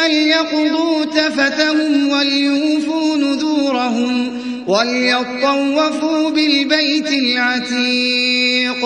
فليقضوا تفتهم وليوفوا نذورهم وليطوفوا بالبيت العتيق.